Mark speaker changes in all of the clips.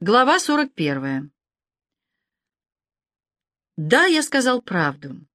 Speaker 1: Глава 41. Да, я сказал правду.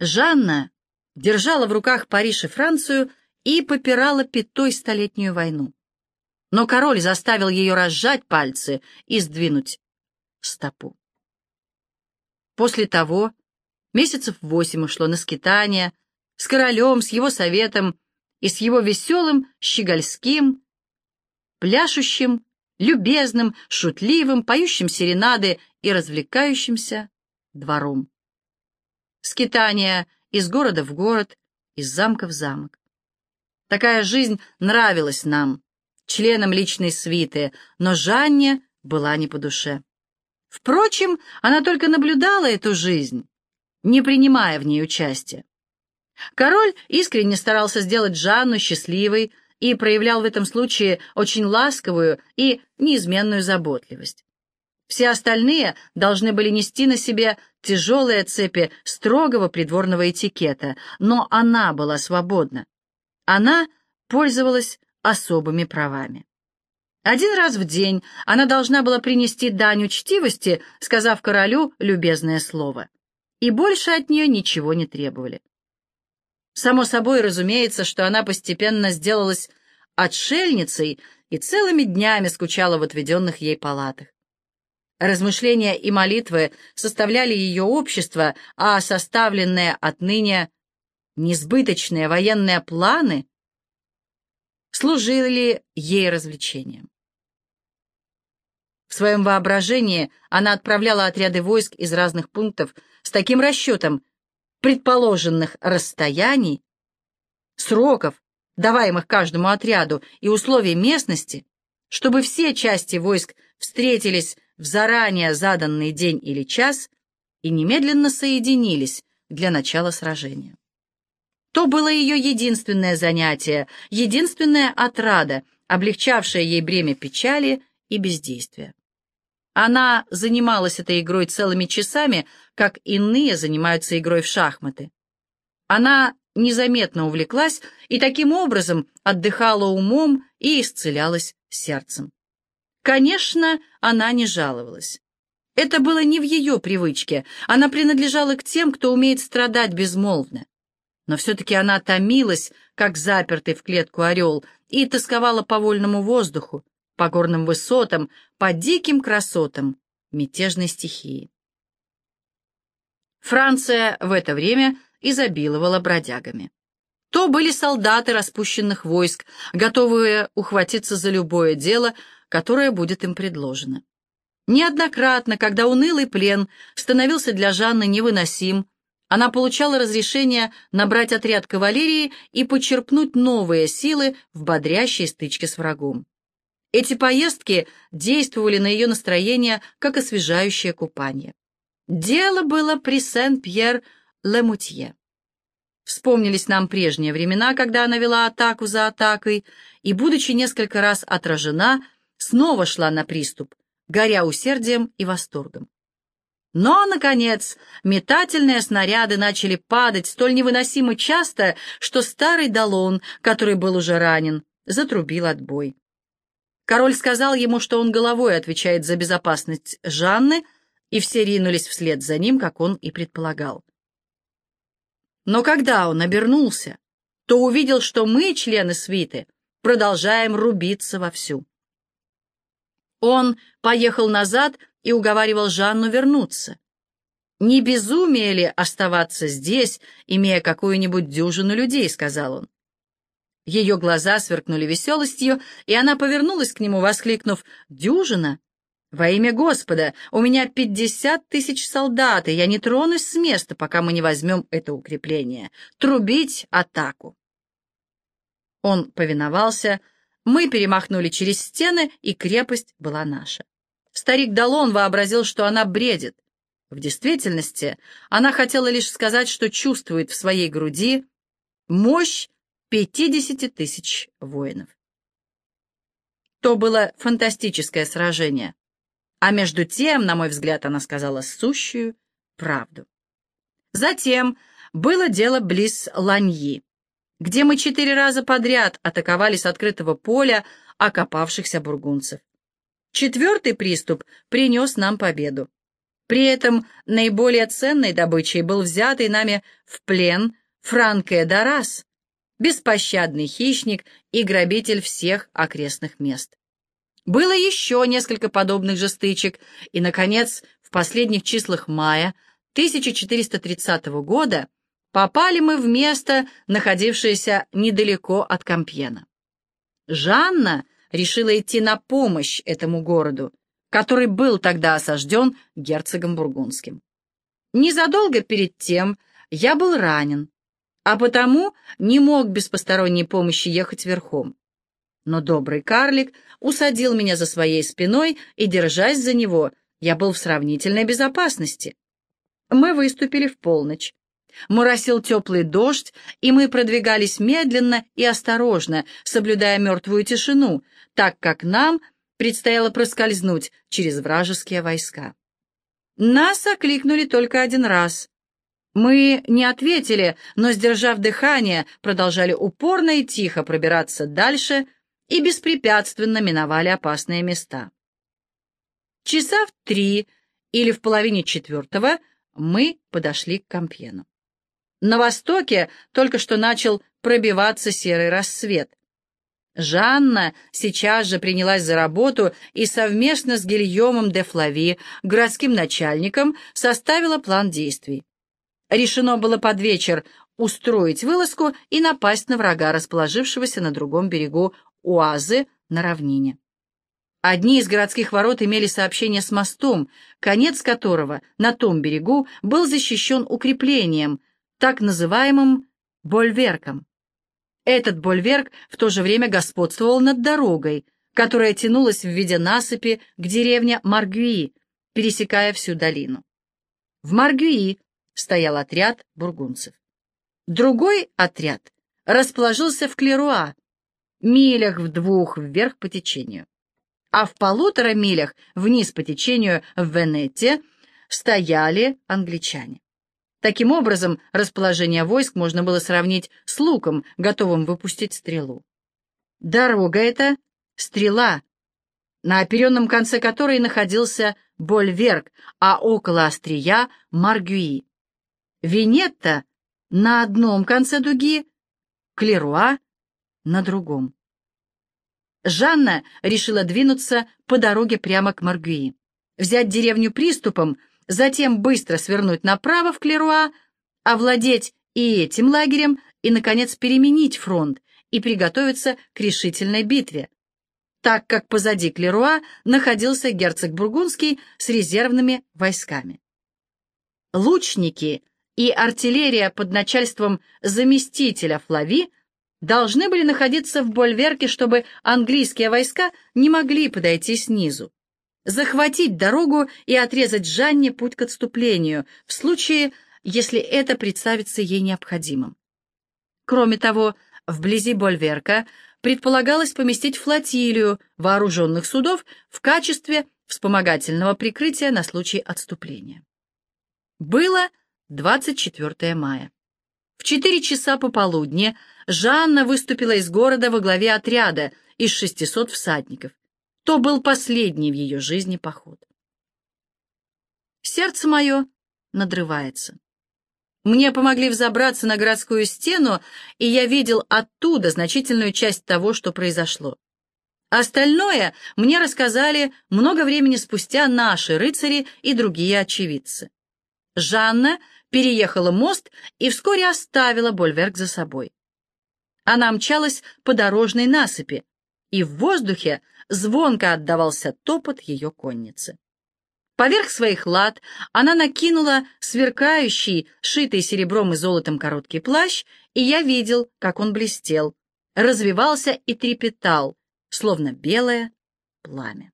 Speaker 1: Жанна держала в руках Париж и Францию и попирала пятой столетнюю войну. Но король заставил ее разжать пальцы и сдвинуть стопу. После того месяцев восемь ушло на скитание с королем, с его советом и с его веселым, щегольским, пляшущим любезным, шутливым, поющим серенады и развлекающимся двором. Скитание из города в город, из замка в замок. Такая жизнь нравилась нам, членам личной свиты, но Жанне была не по душе. Впрочем, она только наблюдала эту жизнь, не принимая в ней участия. Король искренне старался сделать Жанну счастливой, и проявлял в этом случае очень ласковую и неизменную заботливость. Все остальные должны были нести на себе тяжелые цепи строгого придворного этикета, но она была свободна. Она пользовалась особыми правами. Один раз в день она должна была принести дань учтивости, сказав королю любезное слово, и больше от нее ничего не требовали. Само собой разумеется, что она постепенно сделалась отшельницей и целыми днями скучала в отведенных ей палатах. Размышления и молитвы составляли ее общество, а составленные отныне несбыточные военные планы служили ей развлечением. В своем воображении она отправляла отряды войск из разных пунктов с таким расчетом предположенных расстояний, сроков, даваемых каждому отряду, и условий местности, чтобы все части войск встретились в заранее заданный день или час и немедленно соединились для начала сражения. То было ее единственное занятие, единственная отрада, облегчавшая ей бремя печали и бездействия. Она занималась этой игрой целыми часами, как иные занимаются игрой в шахматы. Она незаметно увлеклась и таким образом отдыхала умом и исцелялась сердцем. Конечно, она не жаловалась. Это было не в ее привычке, она принадлежала к тем, кто умеет страдать безмолвно. Но все-таки она томилась, как запертый в клетку орел, и тосковала по вольному воздуху, по горным высотам, по диким красотам мятежной стихии. Франция в это время изобиловала бродягами. То были солдаты распущенных войск, готовые ухватиться за любое дело, которое будет им предложено. Неоднократно, когда унылый плен становился для Жанны невыносим, она получала разрешение набрать отряд кавалерии и почерпнуть новые силы в бодрящей стычке с врагом. Эти поездки действовали на ее настроение, как освежающее купание. Дело было при Сен-Пьер-Лемутье. Вспомнились нам прежние времена, когда она вела атаку за атакой, и, будучи несколько раз отражена, снова шла на приступ, горя усердием и восторгом. Но, наконец, метательные снаряды начали падать столь невыносимо часто, что старый Далон, который был уже ранен, затрубил отбой. Король сказал ему, что он головой отвечает за безопасность Жанны, и все ринулись вслед за ним, как он и предполагал. Но когда он обернулся, то увидел, что мы, члены свиты, продолжаем рубиться вовсю. Он поехал назад и уговаривал Жанну вернуться. «Не безумие ли оставаться здесь, имея какую-нибудь дюжину людей?» — сказал он. Ее глаза сверкнули веселостью, и она повернулась к нему, воскликнув «Дюжина? «Во имя Господа, у меня пятьдесят тысяч солдат, и я не тронусь с места, пока мы не возьмем это укрепление. Трубить атаку!» Он повиновался, мы перемахнули через стены, и крепость была наша. Старик Далон вообразил, что она бредит. В действительности, она хотела лишь сказать, что чувствует в своей груди мощь пятидесяти тысяч воинов. То было фантастическое сражение. А между тем, на мой взгляд, она сказала сущую правду. Затем было дело близ Ланьи, где мы четыре раза подряд атаковали с открытого поля окопавшихся бургунцев. Четвертый приступ принес нам победу. При этом наиболее ценной добычей был взятый нами в плен Франке Дарас, беспощадный хищник и грабитель всех окрестных мест. Было еще несколько подобных же стычек, и, наконец, в последних числах мая 1430 года попали мы в место, находившееся недалеко от Кампьена. Жанна решила идти на помощь этому городу, который был тогда осажден герцогом Бургундским. Незадолго перед тем я был ранен, а потому не мог без посторонней помощи ехать верхом. Но добрый карлик усадил меня за своей спиной, и, держась за него, я был в сравнительной безопасности. Мы выступили в полночь. Моросил теплый дождь, и мы продвигались медленно и осторожно, соблюдая мертвую тишину, так как нам предстояло проскользнуть через вражеские войска. Нас окликнули только один раз. Мы не ответили, но, сдержав дыхание, продолжали упорно и тихо пробираться дальше и беспрепятственно миновали опасные места. Часа в три или в половине четвертого мы подошли к Кампьену. На востоке только что начал пробиваться серый рассвет. Жанна сейчас же принялась за работу и совместно с Гильомом де Флави, городским начальником, составила план действий. Решено было под вечер устроить вылазку и напасть на врага, расположившегося на другом берегу Уазы на равнине. Одни из городских ворот имели сообщение с мостом, конец которого на том берегу был защищен укреплением, так называемым больверком. Этот больверк в то же время господствовал над дорогой, которая тянулась в виде насыпи к деревне Маргюи, пересекая всю долину. В Маргюи стоял отряд бургунцев. Другой отряд расположился в Клеруа, милях в двух вверх по течению. А в полутора милях вниз по течению в Венете стояли англичане. Таким образом, расположение войск можно было сравнить с луком, готовым выпустить стрелу. Дорога эта — стрела, на оперенном конце которой находился Больверк, а около острия — Маргюи. Венетта на одном конце дуги, Клеруа на другом. Жанна решила двинуться по дороге прямо к Маргюи, взять деревню приступом, затем быстро свернуть направо в Клеруа, овладеть и этим лагерем, и, наконец, переменить фронт и приготовиться к решительной битве, так как позади Клеруа находился герцог Бургундский с резервными войсками. Лучники и артиллерия под начальством заместителя Флави должны были находиться в Больверке, чтобы английские войска не могли подойти снизу, захватить дорогу и отрезать Жанне путь к отступлению, в случае, если это представится ей необходимым. Кроме того, вблизи Больверка предполагалось поместить флотилию вооруженных судов в качестве вспомогательного прикрытия на случай отступления. Было 24 мая. В 4 часа пополудни Жанна выступила из города во главе отряда из 600 всадников. То был последний в ее жизни поход. Сердце мое надрывается. Мне помогли взобраться на городскую стену, и я видел оттуда значительную часть того, что произошло. Остальное мне рассказали много времени спустя наши рыцари и другие очевидцы. Жанна переехала мост и вскоре оставила Больверк за собой. Она мчалась по дорожной насыпи, и в воздухе звонко отдавался топот ее конницы. Поверх своих лад она накинула сверкающий, шитый серебром и золотом короткий плащ, и я видел, как он блестел, развивался и трепетал, словно белое пламя.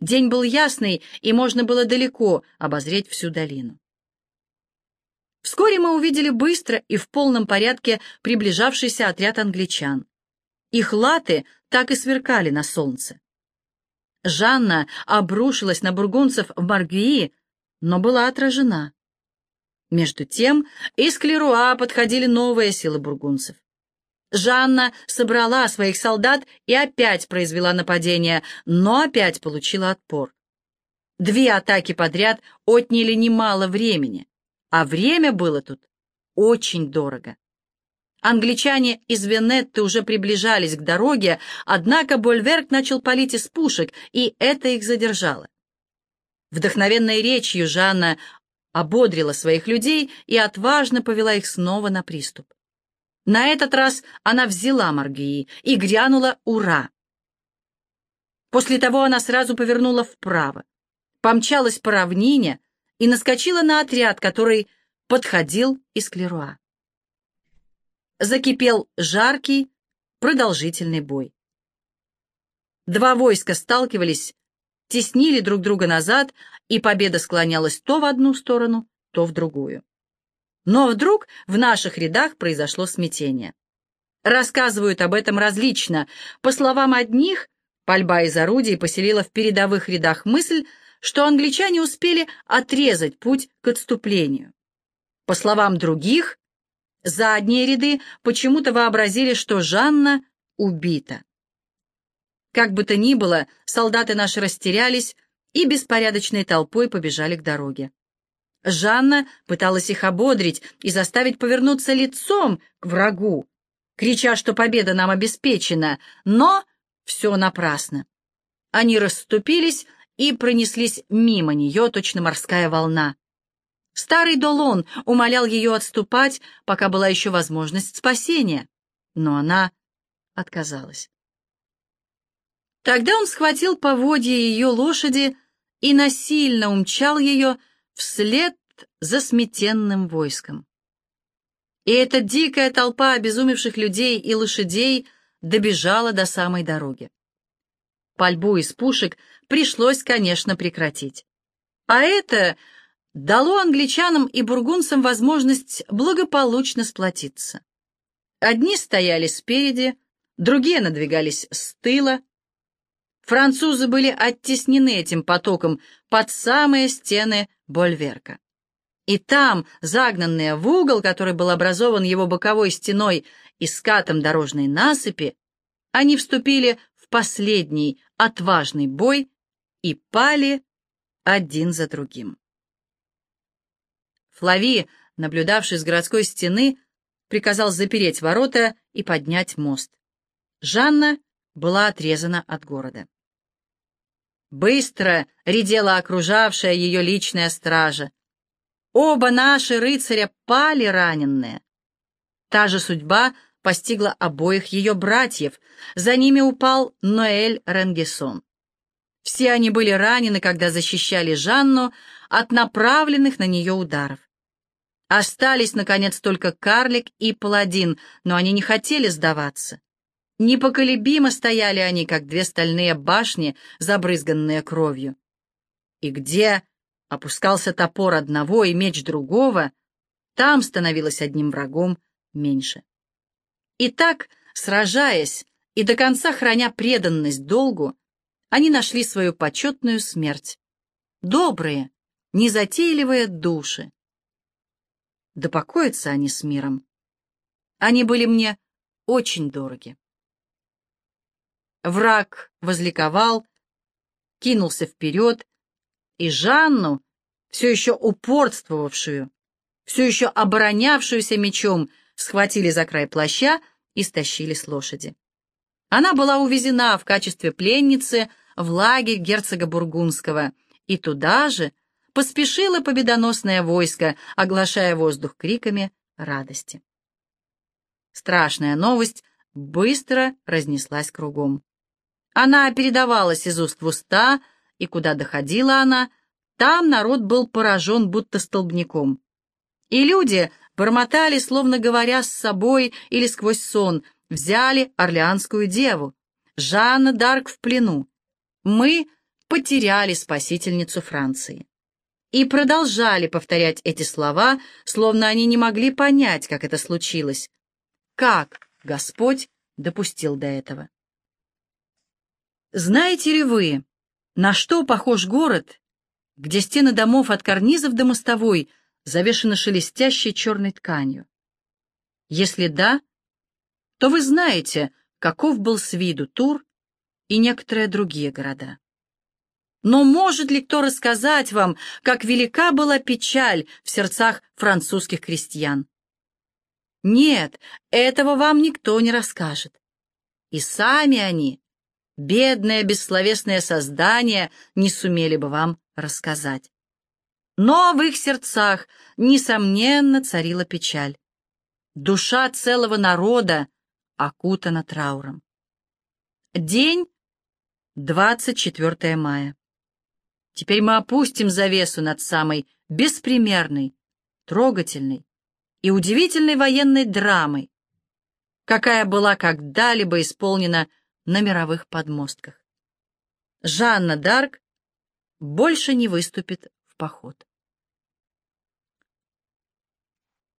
Speaker 1: День был ясный, и можно было далеко обозреть всю долину. Вскоре мы увидели быстро и в полном порядке приближавшийся отряд англичан. Их латы так и сверкали на солнце. Жанна обрушилась на бургунцев в Маргюи, но была отражена. Между тем из Клеруа подходили новые силы бургунцев. Жанна собрала своих солдат и опять произвела нападение, но опять получила отпор. Две атаки подряд отняли немало времени, а время было тут очень дорого. Англичане из Венетты уже приближались к дороге, однако Больверк начал палить из пушек, и это их задержало. Вдохновенной речью Жанна ободрила своих людей и отважно повела их снова на приступ. На этот раз она взяла Маргии и грянула «Ура!». После того она сразу повернула вправо помчалась по равнине и наскочила на отряд, который подходил из Клеруа. Закипел жаркий, продолжительный бой. Два войска сталкивались, теснили друг друга назад, и победа склонялась то в одну сторону, то в другую. Но вдруг в наших рядах произошло смятение. Рассказывают об этом различно. По словам одних, пальба из орудий поселила в передовых рядах мысль, что англичане успели отрезать путь к отступлению. По словам других, задние ряды почему-то вообразили, что Жанна убита. Как бы то ни было, солдаты наши растерялись и беспорядочной толпой побежали к дороге. Жанна пыталась их ободрить и заставить повернуться лицом к врагу, крича, что победа нам обеспечена, но все напрасно. Они расступились и пронеслись мимо нее, точно морская волна. Старый Долон умолял ее отступать, пока была еще возможность спасения, но она отказалась. Тогда он схватил поводья ее лошади и насильно умчал ее вслед за сметенным войском. И эта дикая толпа обезумевших людей и лошадей добежала до самой дороги. Пальбу из пушек пришлось, конечно, прекратить. А это дало англичанам и бургунцам возможность благополучно сплотиться. Одни стояли спереди, другие надвигались с тыла. Французы были оттеснены этим потоком под самые стены Больверка. И там, загнанные в угол, который был образован его боковой стеной и скатом дорожной насыпи, они вступили в последний отважный бой и пали один за другим. Флави, наблюдавший с городской стены, приказал запереть ворота и поднять мост. Жанна была отрезана от города. Быстро редела окружавшая ее личная стража. Оба наши рыцаря пали раненые. Та же судьба постигла обоих ее братьев. За ними упал Ноэль Ренгесон. Все они были ранены, когда защищали Жанну от направленных на нее ударов. Остались, наконец, только карлик и паладин, но они не хотели сдаваться. Непоколебимо стояли они, как две стальные башни, забрызганные кровью. И где опускался топор одного и меч другого, там становилось одним врагом меньше. И так, сражаясь и до конца храня преданность долгу, они нашли свою почетную смерть. Добрые, незатейливые души. Да покоятся они с миром. Они были мне очень дороги. Враг возликовал, кинулся вперед, и Жанну, все еще упорствовавшую, все еще оборонявшуюся мечом, схватили за край плаща и стащили с лошади. Она была увезена в качестве пленницы в лагерь герцога Бургундского, и туда же поспешило победоносное войско, оглашая воздух криками радости. Страшная новость быстро разнеслась кругом. Она передавалась из уст в уста, и куда доходила она, там народ был поражен будто столбняком. И люди бормотали, словно говоря с собой или сквозь сон, взяли Орлеанскую деву, Жанна Дарк в плену. Мы потеряли спасительницу Франции. И продолжали повторять эти слова, словно они не могли понять, как это случилось. Как Господь допустил до этого. Знаете ли вы, на что похож город, где стены домов от карнизов до мостовой завешена шелестящей черной тканью? Если да, то вы знаете, каков был с виду Тур и некоторые другие города. Но может ли кто рассказать вам, как велика была печаль в сердцах французских крестьян? Нет, этого вам никто не расскажет. И сами они, бедные бессловесные создания, не сумели бы вам рассказать. Но в их сердцах, несомненно, царила печаль. Душа целого народа окутана трауром. День 24 мая. Теперь мы опустим завесу над самой беспримерной, трогательной и удивительной военной драмой, какая была когда-либо исполнена на мировых подмостках. Жанна Дарк больше не выступит в поход.